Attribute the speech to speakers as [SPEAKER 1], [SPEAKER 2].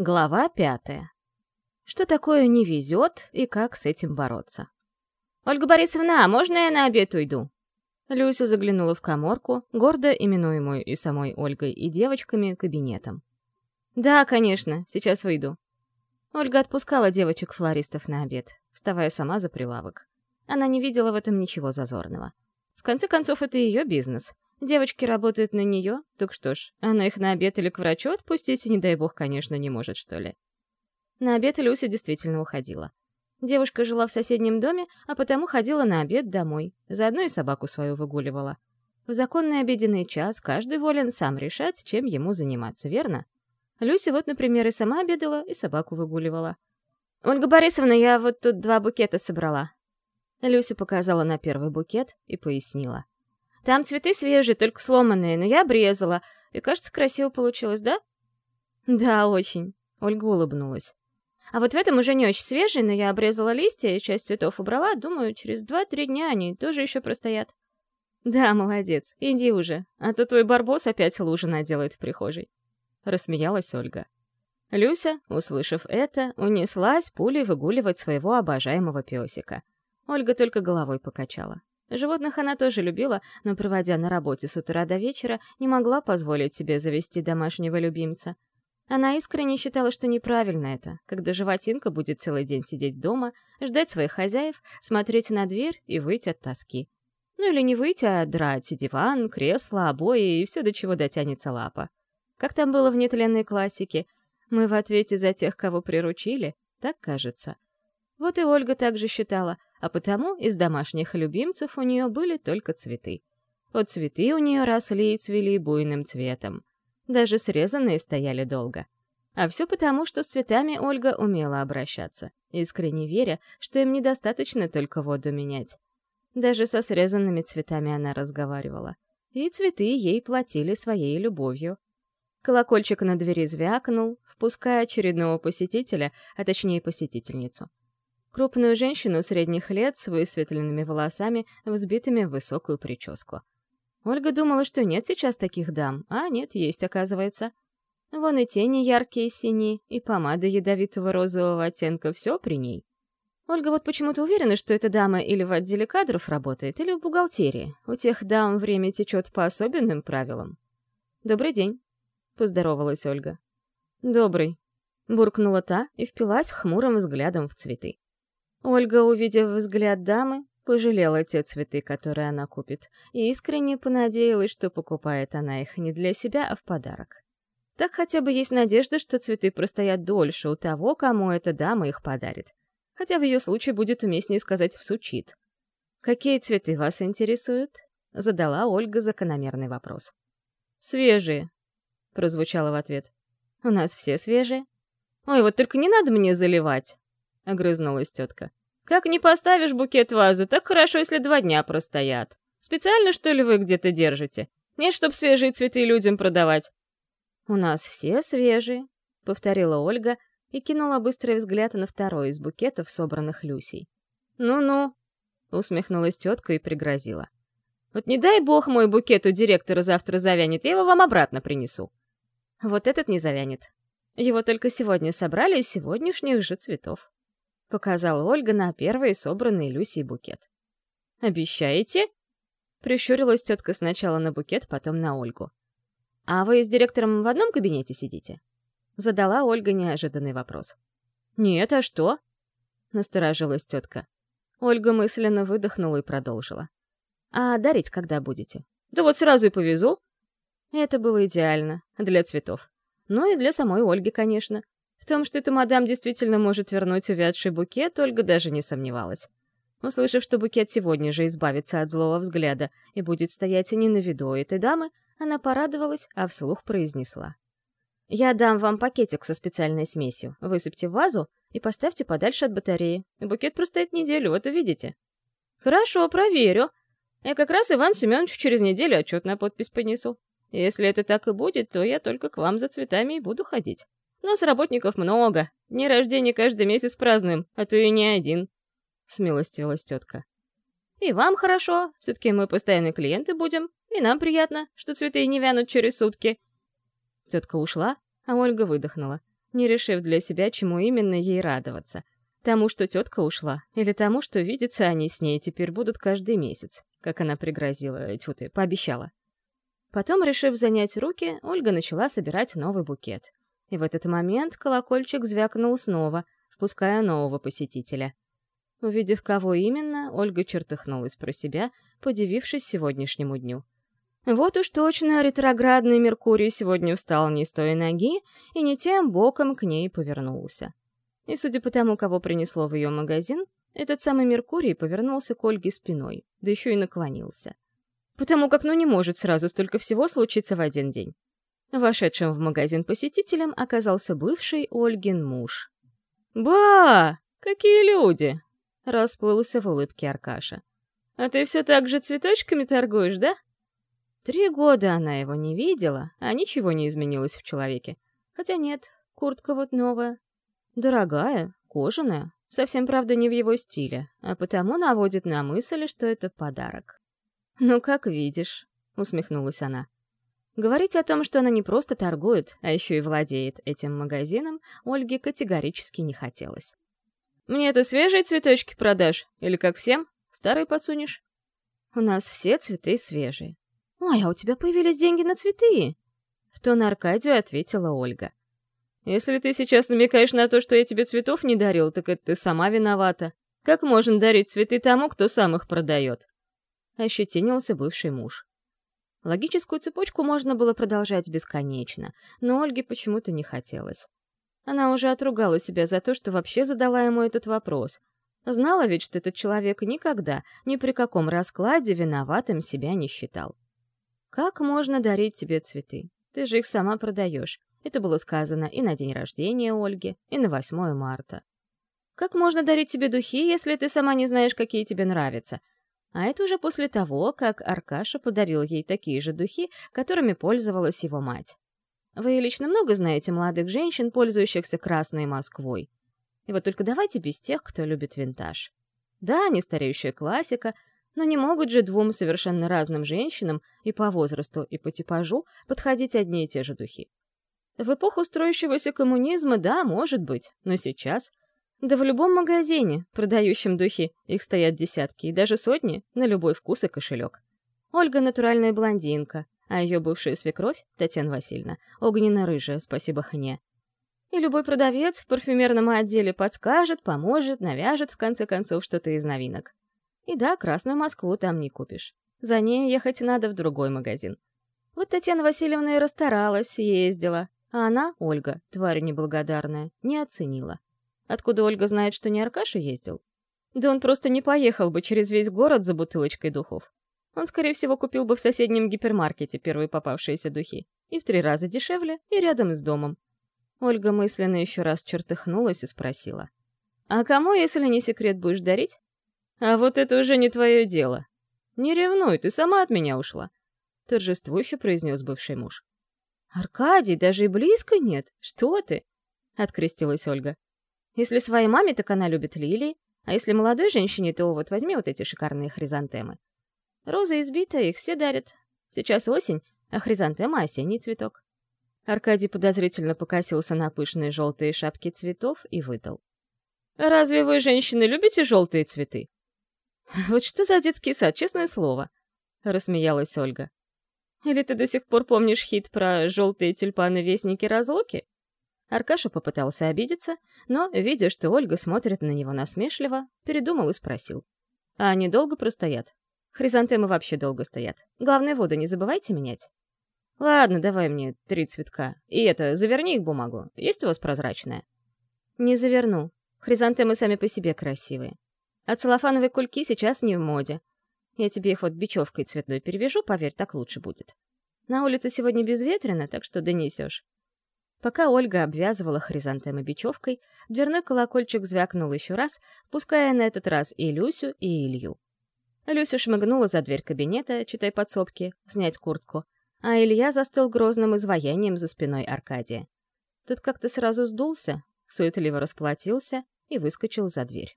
[SPEAKER 1] Глава пятая. Что такое не везет и как с этим бороться? «Ольга Борисовна, а можно я на обед уйду?» Люся заглянула в коморку, гордо именуемую и самой Ольгой, и девочками кабинетом. «Да, конечно, сейчас выйду». Ольга отпускала девочек-флористов на обед, вставая сама за прилавок. Она не видела в этом ничего зазорного. В конце концов, это ее бизнес — Девочки работают на нее, так что ж, она их на обед или к врачу отпустить, не дай бог, конечно, не может, что ли. На обед Люся действительно уходила. Девушка жила в соседнем доме, а потому ходила на обед домой, заодно и собаку свою выгуливала. В законный обеденный час каждый волен сам решать, чем ему заниматься, верно? Люся вот, например, и сама обедала, и собаку выгуливала. «Ольга Борисовна, я вот тут два букета собрала». Люся показала на первый букет и пояснила. Там цветы свежие, только сломанные, но я обрезала. И, кажется, красиво получилось, да? Да, очень. Ольга улыбнулась. А вот в этом уже не очень свежий, но я обрезала листья и часть цветов убрала. Думаю, через два-три дня они тоже еще простоят. Да, молодец. Иди уже, а то твой барбос опять лужи наделает в прихожей. Рассмеялась Ольга. Люся, услышав это, унеслась пулей выгуливать своего обожаемого песика. Ольга только головой покачала. Животных она тоже любила, но, проводя на работе с утра до вечера, не могла позволить себе завести домашнего любимца. Она искренне считала, что неправильно это, когда животинка будет целый день сидеть дома, ждать своих хозяев, смотреть на дверь и выйти от тоски. Ну или не выйти, а драть диван, кресло, обои и все, до чего дотянется лапа. Как там было в нетленной классике? Мы в ответе за тех, кого приручили, так кажется. Вот и Ольга также считала — а потому из домашних любимцев у нее были только цветы. Вот цветы у нее росли и цвели буйным цветом. Даже срезанные стояли долго. А все потому, что с цветами Ольга умела обращаться, искренне веря, что им недостаточно только воду менять. Даже со срезанными цветами она разговаривала. И цветы ей платили своей любовью. Колокольчик на двери звякнул, впуская очередного посетителя, а точнее посетительницу. Крупную женщину средних лет с высветленными волосами, взбитыми в высокую прическу. Ольга думала, что нет сейчас таких дам, а нет, есть, оказывается. Вон и тени яркие синие, и помада ядовитого розового оттенка, все при ней. Ольга вот почему-то уверена, что эта дама или в отделе кадров работает, или в бухгалтерии. У тех дам время течет по особенным правилам. «Добрый день», — поздоровалась Ольга. «Добрый», — буркнула та и впилась хмурым взглядом в цветы. Ольга, увидев взгляд дамы, пожалела те цветы, которые она купит, и искренне понадеялась, что покупает она их не для себя, а в подарок. Так хотя бы есть надежда, что цветы простоят дольше у того, кому эта дама их подарит. Хотя в ее случае будет уместнее сказать «всучит». «Какие цветы вас интересуют?» — задала Ольга закономерный вопрос. «Свежие», — прозвучало в ответ. «У нас все свежие». «Ой, вот только не надо мне заливать!» — огрызнулась тетка. «Как не поставишь букет в вазу, так хорошо, если два дня простоят. Специально, что ли, вы где-то держите? Нет, чтоб свежие цветы людям продавать». «У нас все свежие», — повторила Ольга и кинула быстрый взгляд на второй из букетов, собранных Люсей. «Ну-ну», — усмехнулась тетка и пригрозила. «Вот не дай бог мой букет у директора завтра завянет, я его вам обратно принесу». Вот этот не завянет. Его только сегодня собрали из сегодняшних же цветов. — показала Ольга на первый собранный Люсей букет. «Обещаете?» — прищурилась тетка сначала на букет, потом на Ольгу. «А вы с директором в одном кабинете сидите?» — задала Ольга неожиданный вопрос. «Нет, а что?» — насторожилась тетка. Ольга мысленно выдохнула и продолжила. «А дарить когда будете?» «Да вот сразу и повезу». Это было идеально, для цветов. Ну и для самой Ольги, конечно. В том, что эта мадам действительно может вернуть увядший букет, Ольга даже не сомневалась. Услышав, что букет сегодня же избавится от злого взгляда и будет стоять не на виду этой дамы, она порадовалась, а вслух произнесла. «Я дам вам пакетик со специальной смесью. Высыпьте в вазу и поставьте подальше от батареи. Букет простоит неделю, вот увидите». «Хорошо, проверю. Я как раз Иван Семенович через неделю отчет на подпись понесу. Если это так и будет, то я только к вам за цветами и буду ходить». Нас работников много. Дни рождения каждый месяц празднуем, а то и не один. Смилостивилась тетка. И вам хорошо, все-таки мы постоянные клиенты будем, и нам приятно, что цветы не вянут через сутки. Тетка ушла, а Ольга выдохнула. не решив для себя, чему именно ей радоваться. Тому, что тетка ушла, или тому, что видеться они с ней теперь будут каждый месяц, как она пригрозила, тьфу ты, пообещала. Потом, решив занять руки, Ольга начала собирать новый букет. И в этот момент колокольчик звякнул снова, впуская нового посетителя. Увидев, кого именно, Ольга чертыхнулась про себя, подивившись сегодняшнему дню. Вот уж точно ретроградный Меркурий сегодня встал не с той ноги и не тем боком к ней повернулся. И судя по тому, кого принесло в ее магазин, этот самый Меркурий повернулся к Ольге спиной, да еще и наклонился. Потому как ну не может сразу столько всего случиться в один день. Вошедшим в магазин посетителем оказался бывший Ольгин муж. «Ба! Какие люди!» — расплылся в улыбке Аркаша. «А ты все так же цветочками торгуешь, да?» Три года она его не видела, а ничего не изменилось в человеке. Хотя нет, куртка вот новая. Дорогая, кожаная, совсем, правда, не в его стиле, а потому наводит на мысль, что это подарок. «Ну, как видишь», — усмехнулась она. Говорить о том, что она не просто торгует, а еще и владеет этим магазином, Ольге категорически не хотелось. «Мне это свежие цветочки продашь? Или как всем? Старые подсунешь?» «У нас все цветы свежие». «Ой, а у тебя появились деньги на цветы?» В тон Аркадию ответила Ольга. «Если ты сейчас намекаешь на то, что я тебе цветов не дарил, так это ты сама виновата. Как можно дарить цветы тому, кто сам их продает?» Ощетинился бывший муж. Логическую цепочку можно было продолжать бесконечно, но Ольге почему-то не хотелось. Она уже отругала себя за то, что вообще задала ему этот вопрос. Знала ведь, что этот человек никогда, ни при каком раскладе виноватым себя не считал. «Как можно дарить тебе цветы? Ты же их сама продаешь». Это было сказано и на день рождения Ольги, и на 8 марта. «Как можно дарить тебе духи, если ты сама не знаешь, какие тебе нравятся?» А это уже после того, как Аркаша подарил ей такие же духи, которыми пользовалась его мать. Вы лично много знаете молодых женщин, пользующихся Красной Москвой. И вот только давайте без тех, кто любит винтаж. Да, не стареющая классика, но не могут же двум совершенно разным женщинам и по возрасту, и по типажу подходить одни и те же духи. В эпоху строящегося коммунизма, да, может быть, но сейчас да в любом магазине, продающем духи, их стоят десятки и даже сотни на любой вкус и кошелек. Ольга — натуральная блондинка, а ее бывшая свекровь, Татьяна Васильевна, огненно-рыжая, спасибо хне. И любой продавец в парфюмерном отделе подскажет, поможет, навяжет, в конце концов, что-то из новинок. И да, Красную Москву там не купишь. За ней ехать надо в другой магазин. Вот Татьяна Васильевна и расстаралась, ездила, а она, Ольга, тварь неблагодарная, не оценила. Откуда Ольга знает, что не Аркаша ездил? Да он просто не поехал бы через весь город за бутылочкой духов. Он, скорее всего, купил бы в соседнем гипермаркете первые попавшиеся духи. И в три раза дешевле, и рядом с домом. Ольга мысленно еще раз чертыхнулась и спросила. «А кому, если не секрет, будешь дарить?» «А вот это уже не твое дело. Не ревнуй, ты сама от меня ушла», — торжествующе произнес бывший муж. «Аркадий, даже и близко нет. Что ты?» — открестилась Ольга. Если своей маме, так она любит лилии, а если молодой женщине, то вот возьми вот эти шикарные хризантемы. Роза избита, их все дарят. Сейчас осень, а хризантема — осенний цветок. Аркадий подозрительно покосился на пышные желтые шапки цветов и выдал. «Разве вы, женщины, любите желтые цветы?» «Вот что за детский сад, честное слово!» — рассмеялась Ольга. «Или ты до сих пор помнишь хит про желтые тюльпаны-вестники разлуки?» Аркаша попытался обидеться, но, видя, что Ольга смотрит на него насмешливо, передумал и спросил. «А они долго простоят?» «Хризантемы вообще долго стоят. Главное, воду не забывайте менять». «Ладно, давай мне три цветка. И это, заверни их бумагу. Есть у вас прозрачная?» «Не заверну. Хризантемы сами по себе красивые. А целлофановые кульки сейчас не в моде. Я тебе их вот бечевкой цветной перевяжу, поверь, так лучше будет. На улице сегодня безветренно, так что донесешь. Пока Ольга обвязывала хризантемы бечевкой, дверной колокольчик звякнул еще раз, пуская на этот раз и Люсю, и Илью. Люся шмыгнула за дверь кабинета, читай подсобки, снять куртку, а Илья застыл грозным изваянием за спиной Аркадия. Тот как-то сразу сдулся, суетливо расплатился и выскочил за дверь.